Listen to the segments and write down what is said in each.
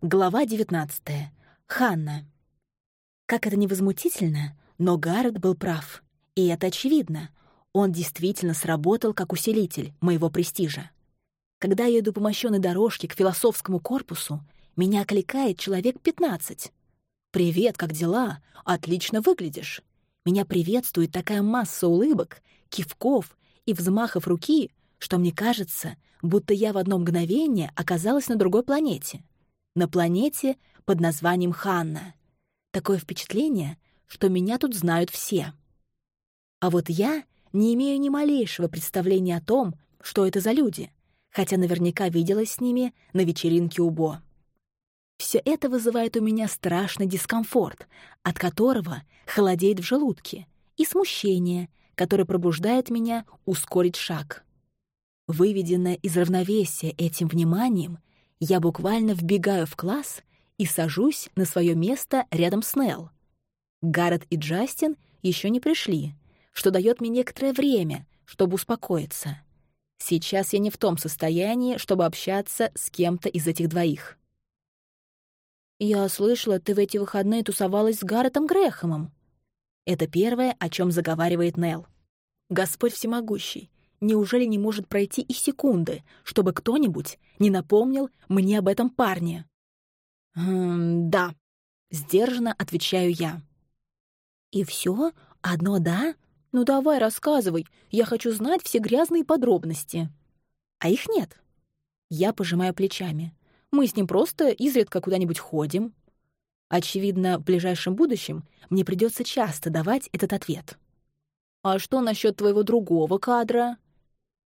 Глава 19. Ханна. Как это невозмутительно, но Гаррет был прав. И это очевидно. Он действительно сработал как усилитель моего престижа. Когда я иду по мощенной дорожке к философскому корпусу, меня окликает человек 15. «Привет, как дела? Отлично выглядишь». Меня приветствует такая масса улыбок, кивков и взмахов руки, что мне кажется, будто я в одно мгновение оказалась на другой планете на планете под названием Ханна. Такое впечатление, что меня тут знают все. А вот я не имею ни малейшего представления о том, что это за люди, хотя наверняка виделась с ними на вечеринке у Бо. Все это вызывает у меня страшный дискомфорт, от которого холодеет в желудке, и смущение, которое пробуждает меня ускорить шаг. Выведенная из равновесия этим вниманием, я буквально вбегаю в класс и сажусь на свое место рядом с Нелл. Гаррет и Джастин еще не пришли, что дает мне некоторое время, чтобы успокоиться. Сейчас я не в том состоянии, чтобы общаться с кем-то из этих двоих. «Я слышала, ты в эти выходные тусовалась с Гарретом Грэхэмом». Это первое, о чем заговаривает Нелл. «Господь всемогущий, Неужели не может пройти и секунды, чтобы кто-нибудь не напомнил мне об этом парне? «Эм, да», — сдержанно отвечаю я. «И все? Одно «да»? Ну давай, рассказывай, я хочу знать все грязные подробности». А их нет. Я пожимаю плечами. Мы с ним просто изредка куда-нибудь ходим. Очевидно, в ближайшем будущем мне придется часто давать этот ответ. «А что насчет твоего другого кадра?»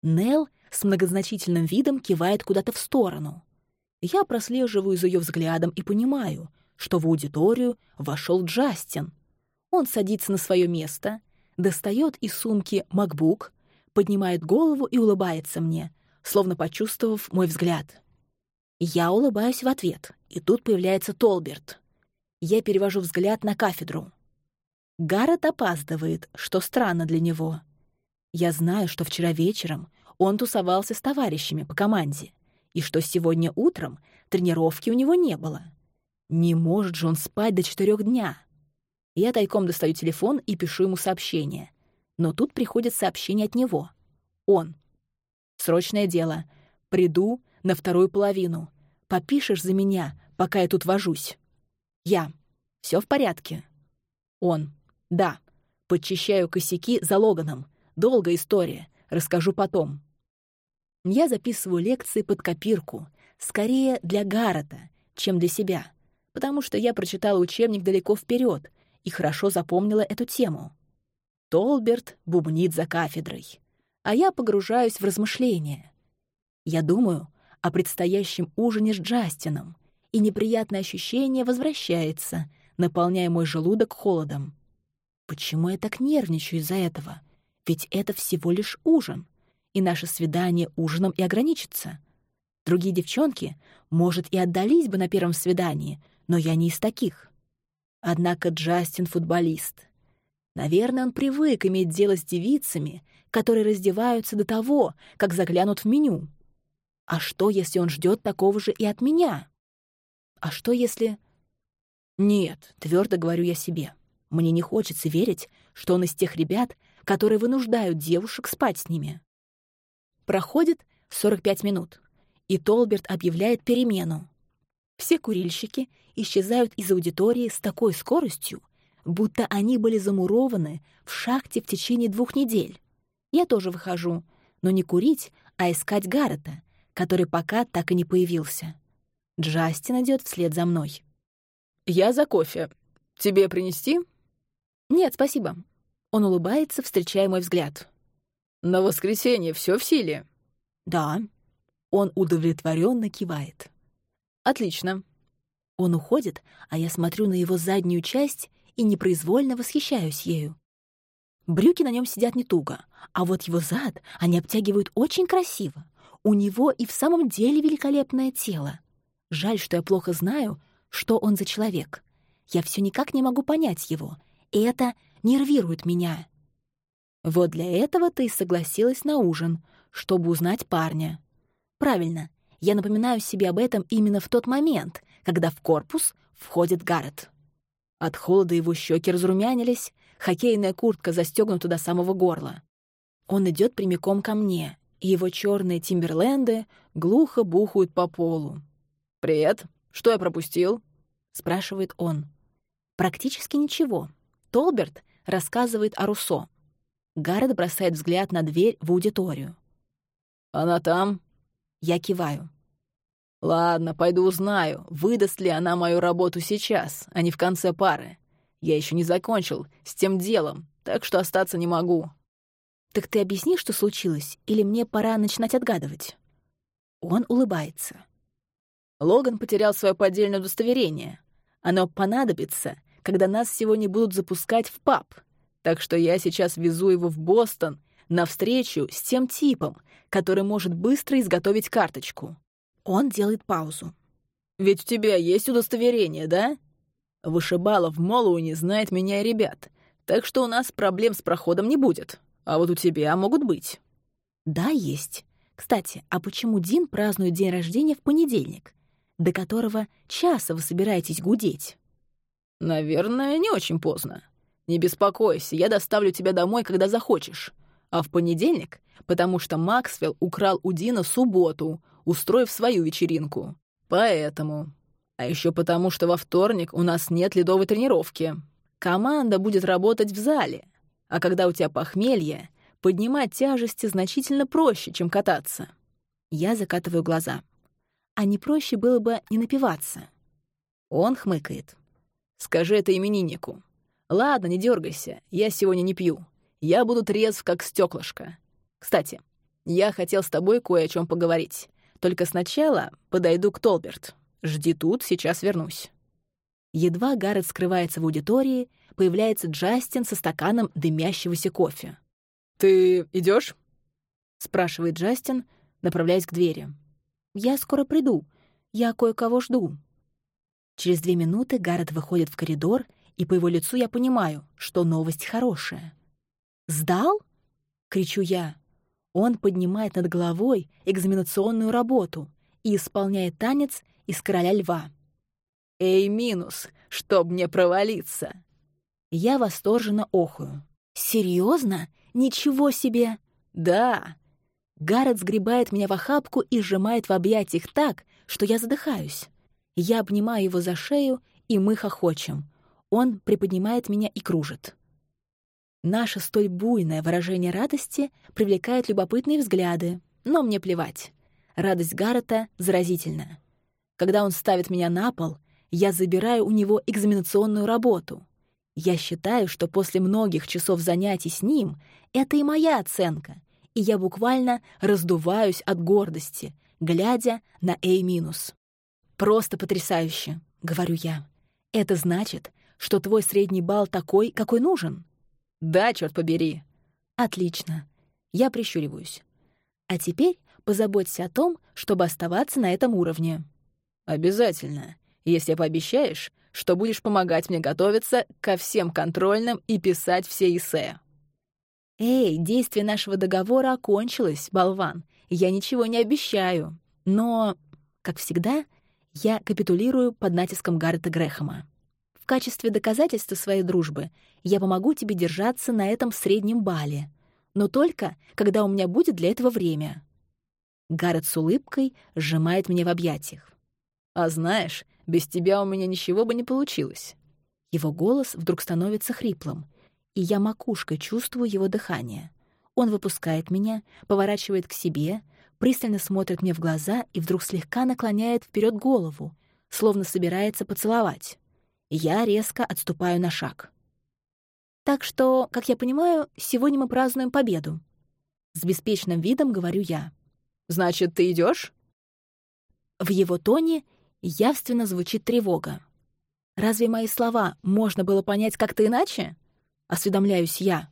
Нел с многозначительным видом кивает куда-то в сторону. Я прослеживаю за ее взглядом и понимаю, что в аудиторию вошел Джастин. Он садится на свое место, достает из сумки MacBook, поднимает голову и улыбается мне, словно почувствовав мой взгляд. Я улыбаюсь в ответ, и тут появляется Толберт. Я перевожу взгляд на кафедру. Гаррет опаздывает, что странно для него. Я знаю, что вчера вечером он тусовался с товарищами по команде, и что сегодня утром тренировки у него не было. Не может же он спать до четырех дня. Я тайком достаю телефон и пишу ему сообщение. Но тут приходит сообщение от него. Он. «Срочное дело. Приду на вторую половину. Попишешь за меня, пока я тут вожусь». Я. Все в порядке?» Он. «Да. Подчищаю косяки за Логаном. Долгая история. Расскажу потом. Я записываю лекции под копирку, скорее для Гаррета, чем для себя, потому что я прочитала учебник далеко вперед и хорошо запомнила эту тему. Толберт бубнит за кафедрой, а я погружаюсь в размышления. Я думаю о предстоящем ужине с Джастином, и неприятное ощущение возвращается, наполняя мой желудок холодом. Почему я так нервничаю из-за этого? Ведь это всего лишь ужин, и наше свидание ужином и ограничится. Другие девчонки, может, и отдались бы на первом свидании, но я не из таких. Однако Джастин — футболист. Наверное, он привык иметь дело с девицами, которые раздеваются до того, как заглянут в меню. А что, если он ждет такого же и от меня? А что, если... Нет, твердо говорю я себе. Мне не хочется верить, что он из тех ребят, которые вынуждают девушек спать с ними. Проходит 45 минут, и Толберт объявляет перемену. Все курильщики исчезают из аудитории с такой скоростью, будто они были замурованы в шахте в течение двух недель. Я тоже выхожу, но не курить, а искать Гаррета, который пока так и не появился. Джастин идет вслед за мной. «Я за кофе. Тебе принести?» «Нет, спасибо». Он улыбается, встречая мой взгляд. «На воскресенье все в силе?» «Да». Он удовлетворенно кивает. «Отлично». Он уходит, а я смотрю на его заднюю часть и непроизвольно восхищаюсь ею. Брюки на нем сидят не туго, а вот его зад они обтягивают очень красиво. У него и в самом деле великолепное тело. Жаль, что я плохо знаю, что он за человек. Я все никак не могу понять его — и это нервирует меня. Вот для этого ты и согласилась на ужин, чтобы узнать парня. Правильно, я напоминаю себе об этом именно в тот момент, когда в корпус входит Гаррет. От холода его щеки разрумянились, хоккейная куртка застегнута до самого горла. Он идет прямиком ко мне, и его черные тимберленды глухо бухают по полу. «Привет. Что я пропустил?» — спрашивает он. «Практически ничего. Толберт рассказывает о Руссо. Гаррет бросает взгляд на дверь в аудиторию. «Она там?» Я киваю. «Ладно, пойду узнаю, выдаст ли она мою работу сейчас, а не в конце пары. Я еще не закончил с тем делом, так что остаться не могу». «Так ты объясни, что случилось, или мне пора начинать отгадывать?» Он улыбается. Логан потерял свое поддельное удостоверение. Оно понадобится, когда нас сегодня будут запускать в паб. Так что я сейчас везу его в Бостон на встречу с тем типом, который может быстро изготовить карточку. Он делает паузу. «Ведь у тебя есть удостоверение, да?» Вышибала в Моллоуне знает меня и ребят, так что у нас проблем с проходом не будет. А вот у тебя могут быть. Да, есть. Кстати, а почему Дин празднует день рождения в понедельник, до которого часа вы собираетесь гудеть? Наверное, не очень поздно. Не беспокойся, я доставлю тебя домой, когда захочешь. А в понедельник, потому что Максвелл украл у Дина субботу, устроив свою вечеринку. Поэтому. А еще потому, что во вторник у нас нет ледовой тренировки. Команда будет работать в зале. А когда у тебя похмелье, поднимать тяжести значительно проще, чем кататься. Я закатываю глаза. А не проще было бы не напиваться. Он хмыкает. Скажи это имениннику. Ладно, не дергайся, я сегодня не пью. Я буду трезв, как стеклышко. Кстати, я хотел с тобой кое о чем поговорить. Только сначала подойду к Толберт. Жди тут, сейчас вернусь». Едва Гаррет скрывается в аудитории, появляется Джастин со стаканом дымящегося кофе. «Ты идешь? спрашивает Джастин, направляясь к двери. «Я скоро приду. Я кое-кого жду». Через две минуты Гаррет выходит в коридор, и по его лицу я понимаю, что новость хорошая. «Сдал?» — кричу я. Он поднимает над головой экзаменационную работу и исполняет танец из «Короля льва». «Эй, минус, чтоб мне провалиться!» Я восторженно охую. «Серьезно? Ничего себе!» «Да!» Гаррет сгребает меня в охапку и сжимает в объятиях так, что я задыхаюсь. Я обнимаю его за шею, и мы хохочем. Он приподнимает меня и кружит. Наше столь буйное выражение радости привлекает любопытные взгляды, но мне плевать. Радость Гаррета заразительна. Когда он ставит меня на пол, я забираю у него экзаменационную работу. Я считаю, что после многих часов занятий с ним это и моя оценка, и я буквально раздуваюсь от гордости, глядя на A-. «Просто потрясающе», — говорю я. «Это значит, что твой средний балл такой, какой нужен». «Да, черт побери». «Отлично». Я прищуриваюсь. «А теперь позаботься о том, чтобы оставаться на этом уровне». «Обязательно, если пообещаешь, что будешь помогать мне готовиться ко всем контрольным и писать все эссе». «Эй, действие нашего договора окончилось, болван. Я ничего не обещаю. Но, как всегда, я капитулирую под натиском Гаррета Грэхэма качестве доказательства своей дружбы я помогу тебе держаться на этом среднем бале, но только, когда у меня будет для этого время». Гаррет с улыбкой сжимает меня в объятиях. «А знаешь, без тебя у меня ничего бы не получилось». Его голос вдруг становится хриплым, и я макушкой чувствую его дыхание. Он выпускает меня, поворачивает к себе, пристально смотрит мне в глаза и вдруг слегка наклоняет вперед голову, словно собирается поцеловать. Я резко отступаю на шаг. Так что, как я понимаю, сегодня мы празднуем победу. С беспечным видом говорю я. Значит, ты идешь? В его тоне явственно звучит тревога. Разве мои слова можно было понять как-то иначе? Осведомляюсь я.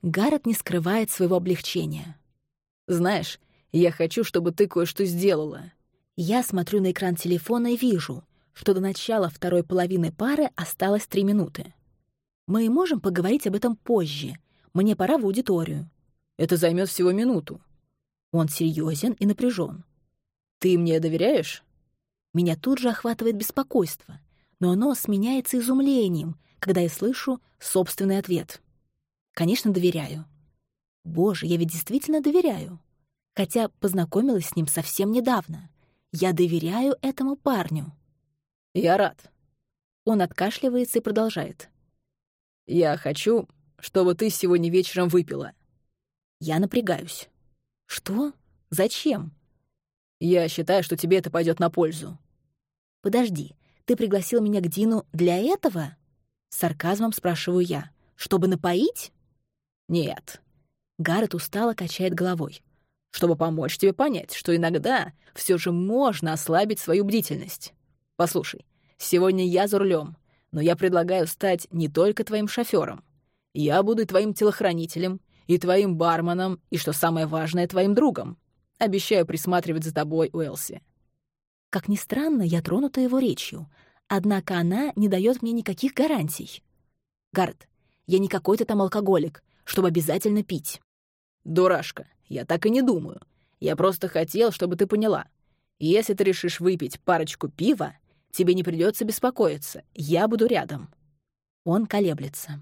Гаррет не скрывает своего облегчения. «Знаешь, я хочу, чтобы ты кое-что сделала». Я смотрю на экран телефона и вижу, что до начала второй половины пары осталось три минуты. Мы можем поговорить об этом позже. Мне пора в аудиторию. Это займет всего минуту. Он серьезен и напряжен. Ты мне доверяешь? Меня тут же охватывает беспокойство, но оно сменяется изумлением, когда я слышу собственный ответ. Конечно, доверяю. Боже, я ведь действительно доверяю. Хотя познакомилась с ним совсем недавно. Я доверяю этому парню. Я рад. Он откашливается и продолжает. Я хочу, чтобы ты сегодня вечером выпила. Я напрягаюсь. Что? Зачем? Я считаю, что тебе это пойдет на пользу. Подожди, ты пригласил меня к Дину для этого? С сарказмом спрашиваю я. Чтобы напоить? Нет. Гаррет устало качает головой. Чтобы помочь тебе понять, что иногда все же можно ослабить свою бдительность. Послушай, сегодня я за рулем, но я предлагаю стать не только твоим шофером. Я буду твоим телохранителем, и твоим барменом, и, что самое важное, твоим другом. Обещаю присматривать за тобой, Уэлси». Как ни странно, я тронута его речью, однако она не дает мне никаких гарантий. Гард, я не какой-то там алкоголик, чтобы обязательно пить. «Дурашка, я так и не думаю. Я просто хотел, чтобы ты поняла. Если ты решишь выпить парочку пива, тебе не придется беспокоиться. Я буду рядом». Он колеблется.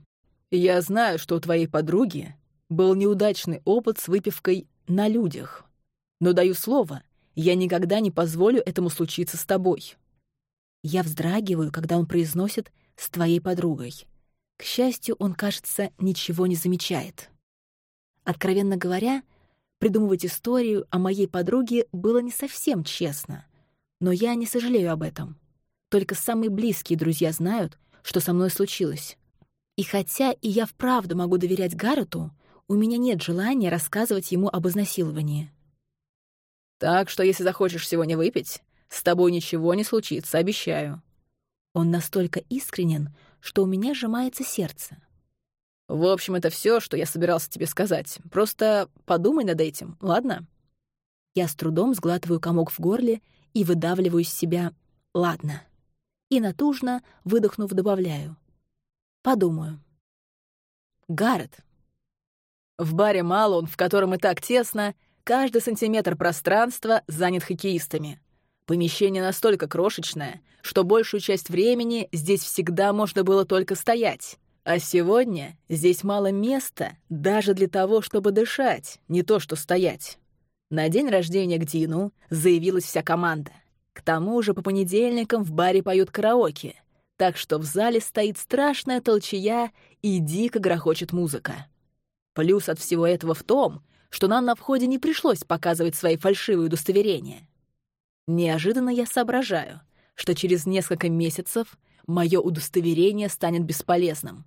«Я знаю, что у твоей подруги был неудачный опыт с выпивкой на людях. Но даю слово, я никогда не позволю этому случиться с тобой. Я вздрагиваю, когда он произносит «с твоей подругой». К счастью, он, кажется, ничего не замечает. Откровенно говоря, придумывать историю о моей подруге было не совсем честно. Но я не сожалею об этом. Только самые близкие друзья знают, что со мной случилось. И хотя и я вправду могу доверять Гаррету, у меня нет желания рассказывать ему об изнасиловании. «Так что, если захочешь сегодня выпить, с тобой ничего не случится, обещаю». Он настолько искренен, что у меня сжимается сердце. «В общем, это все, что я собирался тебе сказать. Просто подумай над этим, ладно?» Я с трудом сглатываю комок в горле и выдавливаю из себя «ладно». И натужно, выдохнув, добавляю «подумаю». «Гаррет, в баре Малон, в котором и так тесно, каждый сантиметр пространства занят хоккеистами. Помещение настолько крошечное, что большую часть времени здесь всегда можно было только стоять. А сегодня здесь мало места даже для того, чтобы дышать, не то что стоять. На день рождения к Дину заявилась вся команда. К тому же по понедельникам в баре поют караоке, так что в зале стоит страшная толчая и дико грохочет музыка. Плюс от всего этого в том, что нам на входе не пришлось показывать свои фальшивые удостоверения. Неожиданно я соображаю, что через несколько месяцев мое удостоверение станет бесполезным.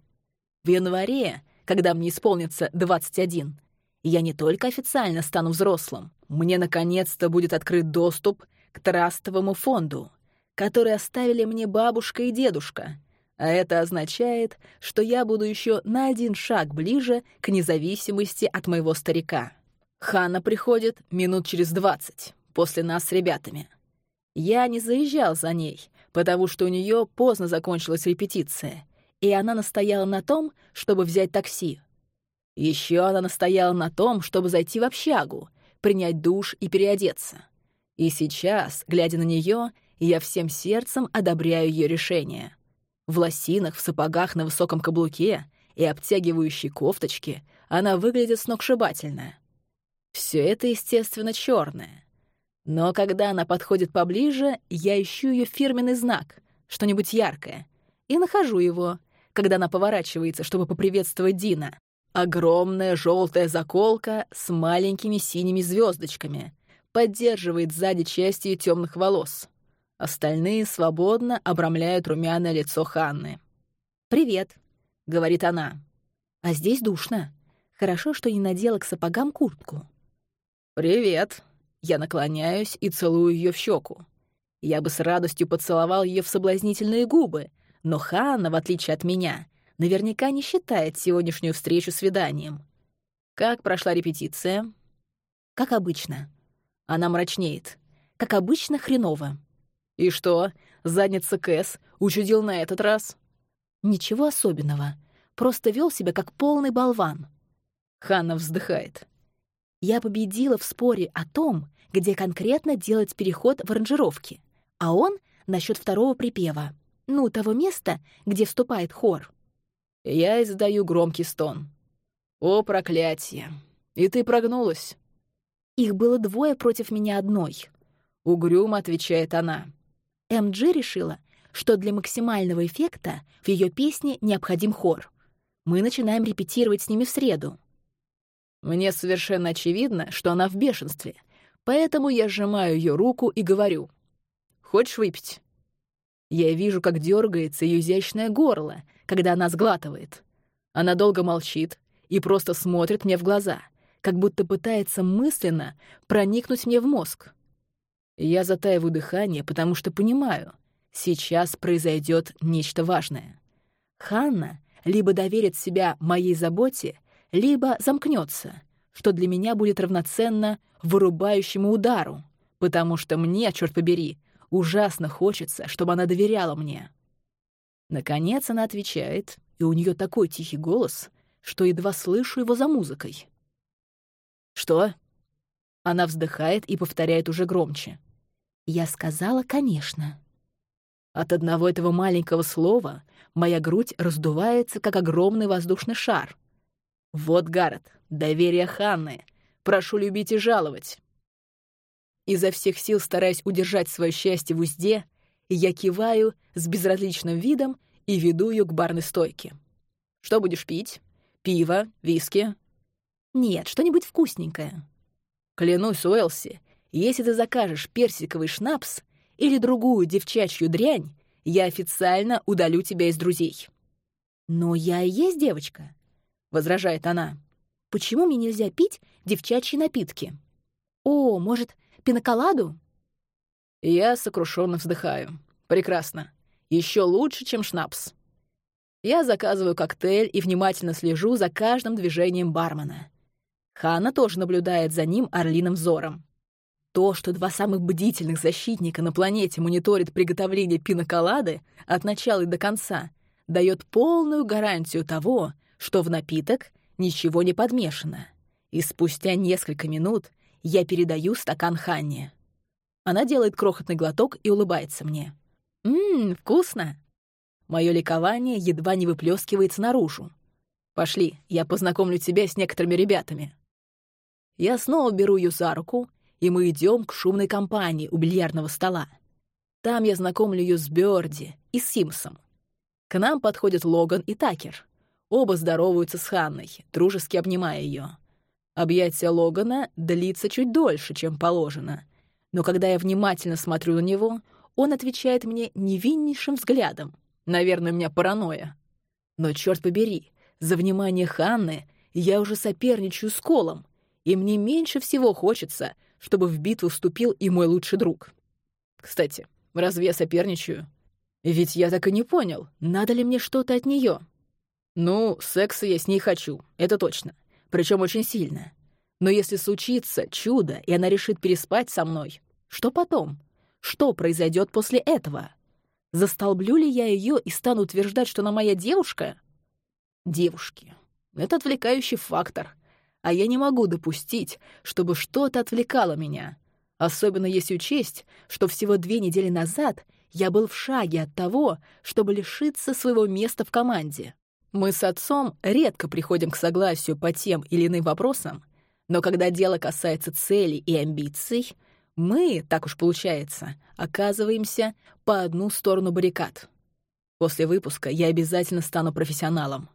В январе, когда мне исполнится 21, я не только официально стану взрослым, мне наконец-то будет открыт доступ к трастовому фонду, который оставили мне бабушка и дедушка — а это означает, что я буду еще на один шаг ближе к независимости от моего старика. Ханна приходит минут через двадцать, после нас с ребятами. Я не заезжал за ней, потому что у нее поздно закончилась репетиция, и она настояла на том, чтобы взять такси. Еще она настояла на том, чтобы зайти в общагу, принять душ и переодеться. И сейчас, глядя на нее, я всем сердцем одобряю ее решение — в лосинах, в сапогах на высоком каблуке и обтягивающей кофточке она выглядит сногсшибательно. Все это, естественно, черное. Но когда она подходит поближе, я ищу ее фирменный знак, что-нибудь яркое, и нахожу его, когда она поворачивается, чтобы поприветствовать Дина. Огромная желтая заколка с маленькими синими звездочками поддерживает сзади часть ее темных волос. Остальные свободно обрамляют румяное лицо Ханны. «Привет», — говорит она. «А здесь душно. Хорошо, что не надела к сапогам куртку». «Привет». Я наклоняюсь и целую ее в щеку. Я бы с радостью поцеловал ее в соблазнительные губы, но Ханна, в отличие от меня, наверняка не считает сегодняшнюю встречу свиданием. Как прошла репетиция? Как обычно. Она мрачнеет. Как обычно, хреново. «И что, задница Кэс учудил на этот раз?» «Ничего особенного. Просто вел себя как полный болван». Ханна вздыхает. «Я победила в споре о том, где конкретно делать переход в аранжировке. А он насчет второго припева. Ну, того места, где вступает хор. Я издаю громкий стон. «О, проклятие! И ты прогнулась!» Их было двое против меня одной. Угрюмо отвечает она. МГ решила, что для максимального эффекта в ее песне необходим хор. Мы начинаем репетировать с ними в среду. Мне совершенно очевидно, что она в бешенстве, поэтому я сжимаю ее руку и говорю. «Хочешь выпить?» Я вижу, как дергается ее изящное горло, когда она сглатывает. Она долго молчит и просто смотрит мне в глаза, как будто пытается мысленно проникнуть мне в мозг. Я затаиваю дыхание, потому что понимаю, сейчас произойдет нечто важное. Ханна либо доверит себя моей заботе, либо замкнется, что для меня будет равноценно вырубающему удару, потому что мне, черт побери, ужасно хочется, чтобы она доверяла мне. Наконец она отвечает, и у нее такой тихий голос, что едва слышу его за музыкой. «Что?» Она вздыхает и повторяет уже громче. «Я сказала, конечно». От одного этого маленького слова моя грудь раздувается, как огромный воздушный шар. Вот, Гаррет, доверие Ханны. Прошу любить и жаловать. Изо всех сил стараясь удержать свое счастье в узде, я киваю с безразличным видом и веду ее к барной стойке. «Что будешь пить? Пиво? Виски?» «Нет, что-нибудь вкусненькое». «Клянусь, Уэлси, если ты закажешь персиковый шнапс или другую девчачью дрянь, я официально удалю тебя из друзей». «Но я и есть девочка», — возражает она. «Почему мне нельзя пить девчачьи напитки?» «О, может, пиноколаду?» Я сокрушенно вздыхаю. Прекрасно. Еще лучше, чем шнапс. Я заказываю коктейль и внимательно слежу за каждым движением бармена. Ханна тоже наблюдает за ним орлиным взором. То, что два самых бдительных защитника на планете мониторят приготовление пиноколады от начала и до конца, дает полную гарантию того, что в напиток ничего не подмешано. И спустя несколько минут я передаю стакан Ханне. Она делает крохотный глоток и улыбается мне. «Ммм, вкусно!» Мое ликование едва не выплескивается наружу. «Пошли, я познакомлю тебя с некоторыми ребятами». Я снова беру ее за руку, и мы идем к шумной компании у бильярдного стола. Там я знакомлю ее с Бёрди и Симсом. К нам подходят Логан и Такер. Оба здороваются с Ханной, дружески обнимая ее. Объятие Логана длится чуть дольше, чем положено. Но когда я внимательно смотрю на него, он отвечает мне невиннейшим взглядом. Наверное, у меня паранойя. Но, черт побери, за внимание Ханны я уже соперничаю с Колом, и мне меньше всего хочется, чтобы в битву вступил и мой лучший друг. Кстати, разве я соперничаю? Ведь я так и не понял, надо ли мне что-то от нее. Ну, секса я с ней хочу, это точно причем очень сильно. Но если случится чудо, и она решит переспать со мной, что потом? Что произойдет после этого? Застолблю ли я ее и стану утверждать, что она моя девушка? Девушки. Это отвлекающий фактор. А я не могу допустить, чтобы что-то отвлекало меня. Особенно если учесть, что всего две недели назад я был в шаге от того, чтобы лишиться своего места в команде. Мы с отцом редко приходим к согласию по тем или иным вопросам, но когда дело касается целей и амбиций, мы, так уж получается, оказываемся по одну сторону баррикад. После выпуска я обязательно стану профессионалом.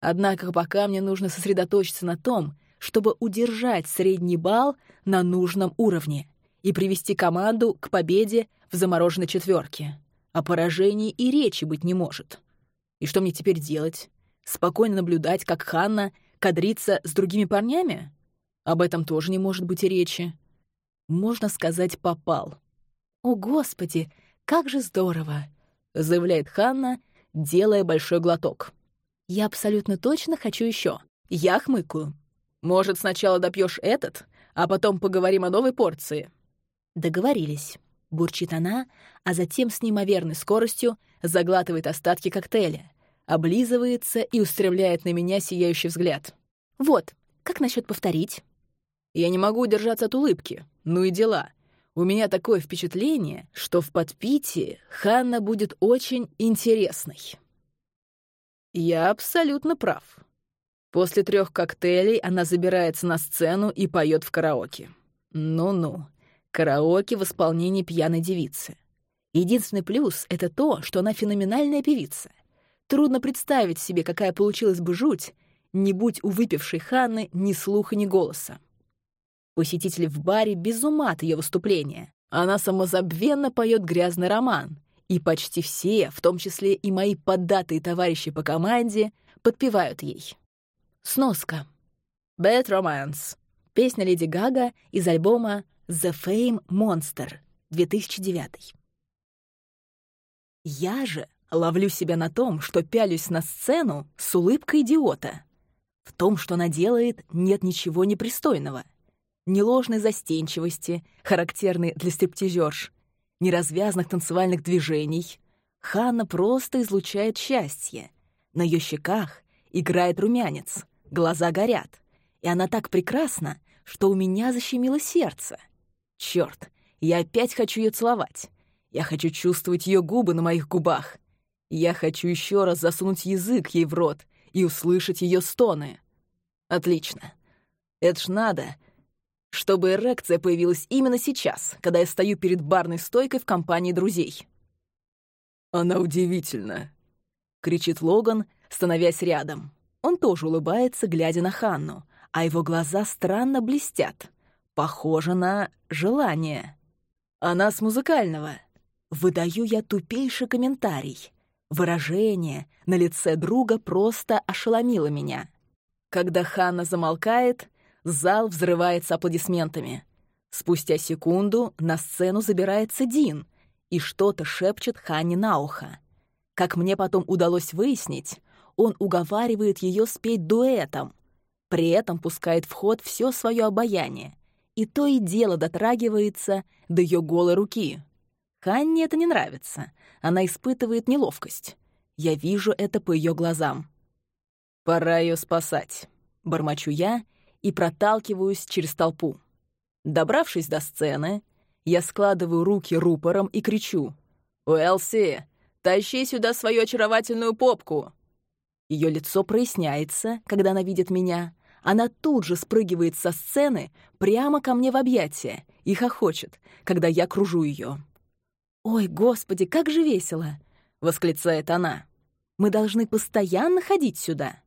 Однако пока мне нужно сосредоточиться на том, чтобы удержать средний балл на нужном уровне и привести команду к победе в замороженной четверке. О поражении и речи быть не может. И что мне теперь делать? Спокойно наблюдать, как Ханна кадрится с другими парнями? Об этом тоже не может быть и речи. Можно сказать, попал. «О, Господи, как же здорово!» — заявляет Ханна, делая большой глоток. «Я абсолютно точно хочу еще. Я хмыкаю. Может, сначала допьешь этот, а потом поговорим о новой порции?» «Договорились», — бурчит она, а затем с неимоверной скоростью заглатывает остатки коктейля, облизывается и устремляет на меня сияющий взгляд. «Вот, как насчет повторить?» Я не могу удержаться от улыбки. Ну и дела. У меня такое впечатление, что в подпитии Ханна будет очень интересной. Я абсолютно прав. После трех коктейлей она забирается на сцену и поет в караоке. Ну-ну, караоке в исполнении пьяной девицы. Единственный плюс — это то, что она феноменальная певица. Трудно представить себе, какая получилась бы жуть, не будь у выпившей Ханны ни слуха, ни голоса. Посетители в баре без ума от ее выступления. Она самозабвенно поет грязный роман, и почти все, в том числе и мои поддатые товарищи по команде, подпевают ей. Сноска. Bad Romance. Песня Леди Гага из альбома The Fame Monster 2009. Я же ловлю себя на том, что пялюсь на сцену с улыбкой идиота. В том, что она делает, нет ничего непристойного — ни ложной застенчивости, характерной для стриптизерш, ни развязных танцевальных движений. Ханна просто излучает счастье. На ее щеках играет румянец, глаза горят. И она так прекрасна, что у меня защемило сердце. Черт, я опять хочу ее целовать. Я хочу чувствовать ее губы на моих губах. Я хочу еще раз засунуть язык ей в рот и услышать ее стоны. Отлично. Это ж надо — чтобы эрекция появилась именно сейчас, когда я стою перед барной стойкой в компании друзей. «Она удивительна», — кричит Логан, становясь рядом. Он тоже улыбается, глядя на Ханну, а его глаза странно блестят. Похоже на желание. Она с музыкального. Выдаю я тупейший комментарий. Выражение на лице друга просто ошеломило меня. Когда Ханна замолкает, Зал взрывается аплодисментами. Спустя секунду на сцену забирается Дин и что-то шепчет Ханне на ухо. Как мне потом удалось выяснить, он уговаривает ее спеть дуэтом, при этом пускает в ход все свое обаяние, и то и дело дотрагивается до ее голой руки. Ханне это не нравится, она испытывает неловкость. Я вижу это по ее глазам. «Пора ее спасать», — бормочу я — и проталкиваюсь через толпу. Добравшись до сцены, я складываю руки рупором и кричу «Уэлси, тащи сюда свою очаровательную попку!» Ее лицо проясняется, когда она видит меня. Она тут же спрыгивает со сцены прямо ко мне в объятия и хохочет, когда я кружу ее. «Ой, господи, как же весело!» — восклицает она. «Мы должны постоянно ходить сюда».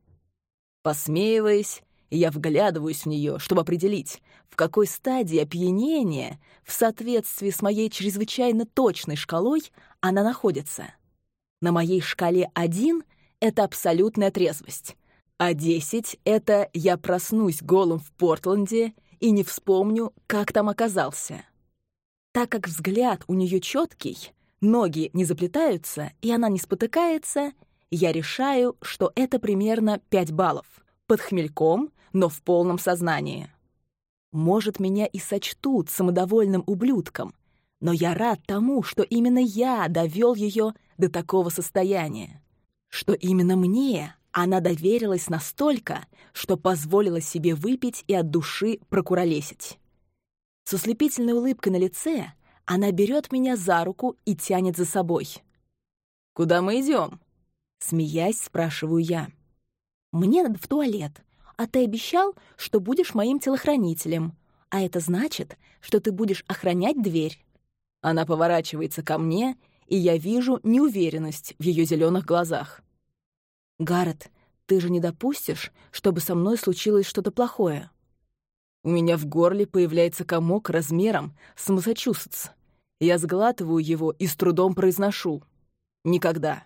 Посмеиваясь, я вглядываюсь в нее, чтобы определить, в какой стадии опьянения, в соответствии с моей чрезвычайно точной шкалой, она находится. На моей шкале 1 — это абсолютная трезвость, а 10 — это я проснусь голым в Портленде и не вспомню, как там оказался. Так как взгляд у нее четкий, ноги не заплетаются и она не спотыкается, я решаю, что это примерно 5 баллов. Под хмельком но в полном сознании. Может, меня и сочтут самодовольным ублюдком, но я рад тому, что именно я довел ее до такого состояния, что именно мне она доверилась настолько, что позволила себе выпить и от души прокуролесить. С ослепительной улыбкой на лице она берет меня за руку и тянет за собой. «Куда мы идем? Смеясь, спрашиваю я. «Мне надо в туалет а ты обещал, что будешь моим телохранителем. А это значит, что ты будешь охранять дверь». Она поворачивается ко мне, и я вижу неуверенность в ее зеленых глазах. «Гаррет, ты же не допустишь, чтобы со мной случилось что-то плохое?» У меня в горле появляется комок размером с Массачусетс. Я сглатываю его и с трудом произношу. «Никогда».